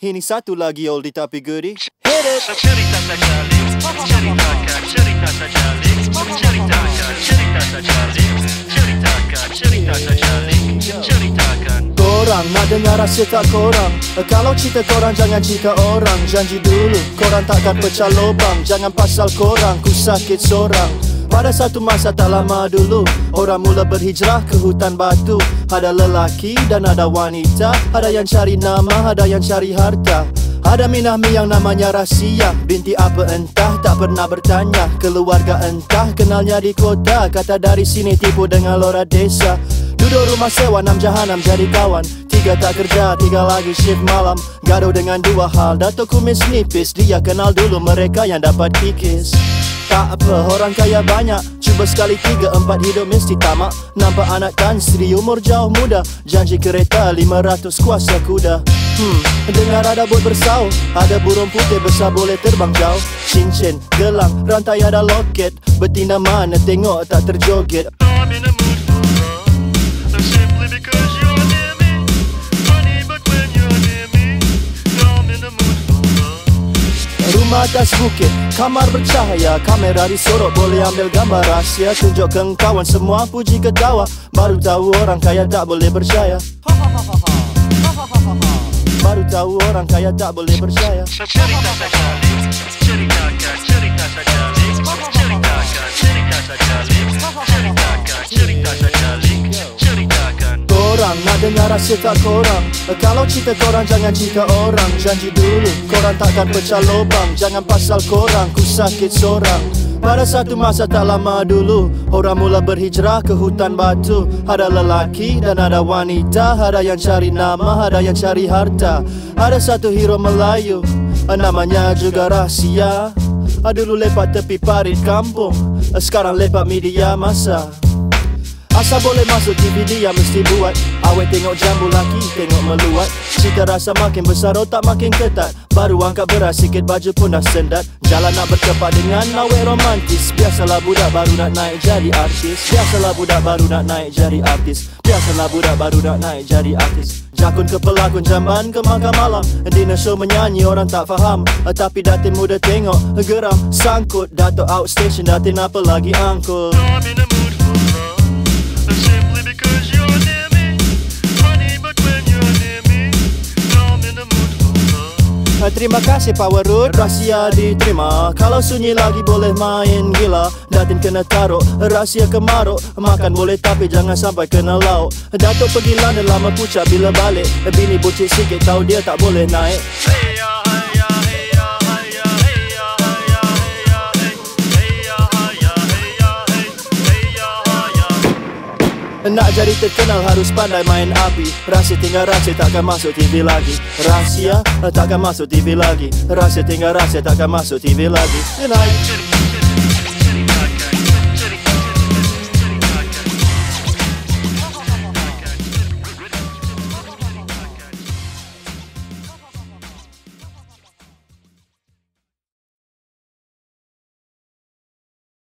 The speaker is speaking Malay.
Ini satu lagi oldie tapi goodie Hit it! Cerita saja Lik Ceritakan cerita saja Lik Ceritakan cerita saja Lik Ceritakan cerita saja Lik Ceritakan Korang nak dengar rasa tak korang? Eh, Kalau cerita korang jangan cerita orang. Janji dulu korang takkan pecah lubang. Jangan pasal korang ku sakit seorang pada satu masa tak lama dulu Orang mula berhijrah ke hutan batu. Ada lelaki dan ada wanita Ada yang cari nama, ada yang cari harta. Ada Minahmi yang namanya Rahsia Binti apa entah tak pernah bertanya. Keluarga entah kenalnya di kota. Kata dari sini tipu dengan lora desa. Duduk rumah sewa enam jahanam jadi kawan. Tiga tak kerja, tiga lagi shift malam. Gaduh dengan dua hal Dato' kumis nipis. Dia kenal dulu mereka yang dapat kikis Tak apa, orang kaya banyak. Cuba sekali tiga, empat hidup mesti tamak. Nampak anak tan Sri umur jauh muda. Janji kereta lima ratus kuasa kuda. Hmm, dengar ada bot bersau. Ada burung putih besar boleh terbang jauh. Cincin, gelang, rantai ada loket. Betina mana tengok tak terjoget atas bukit, kamar bercahaya Kamera disorok, boleh ambil gambar rahsia. Tunjuk ke kawan, semua puji ketawa. Baru tahu orang kaya tak boleh percaya Baru tahu orang kaya tak boleh percaya Cerita saja cerita saja Lik Ceritakan cerita saja dengar tak korang. Kalau cerita korang jangan cerita orang. Janji dulu korang takkan pecah lubang. Jangan pasal korang ku sakit seorang. Pada satu masa tak lama dulu Orang mula berhijrah ke hutan batu. Ada lelaki dan ada wanita. Ada yang cari nama, ada yang cari harta. Ada satu hero Melayu Namanya juga rahsia Ah, Dulu lepak tepi parit kampung Sekarang lepak media masa Asal boleh masuk TV dia mesti buat. Awet tengok jambu laki, tengok meluat. Cita rasa makin besar, otak makin ketat. Baru angkat beras, sikit baju pun dah sendat. Jalan nak berkepak dengan awet romantis. Biasalah budak baru nak naik jadi artis. Biasalah budak baru nak naik jadi artis. Biasalah budak baru nak naik jadi artis. Jakun ke pelakon jamban ke makan malam. Dinner show menyanyi orang tak faham. Tapi datin muda tengok geram Sangkut. Dato' outstation datin apa lagi angkut Terima kasih Power Road. Rahsia diterima. Kalau sunyi lagi boleh main gila. Datin kena taruh Rahsia kemaruk. Makan boleh tapi jangan sampai kena lauk. Datuk pergi London lama pucat bila balik. Bini bucik sikit tahu dia tak boleh naik. Hey ya, Nak jadi terkenal harus pandai main api. Rahsia tinggal rahsia takkan masuk TV lagi. Rahsia eh, takkan masuk TV lagi. Rahsia tinggal rahsia takkan masuk TV lagi. Good night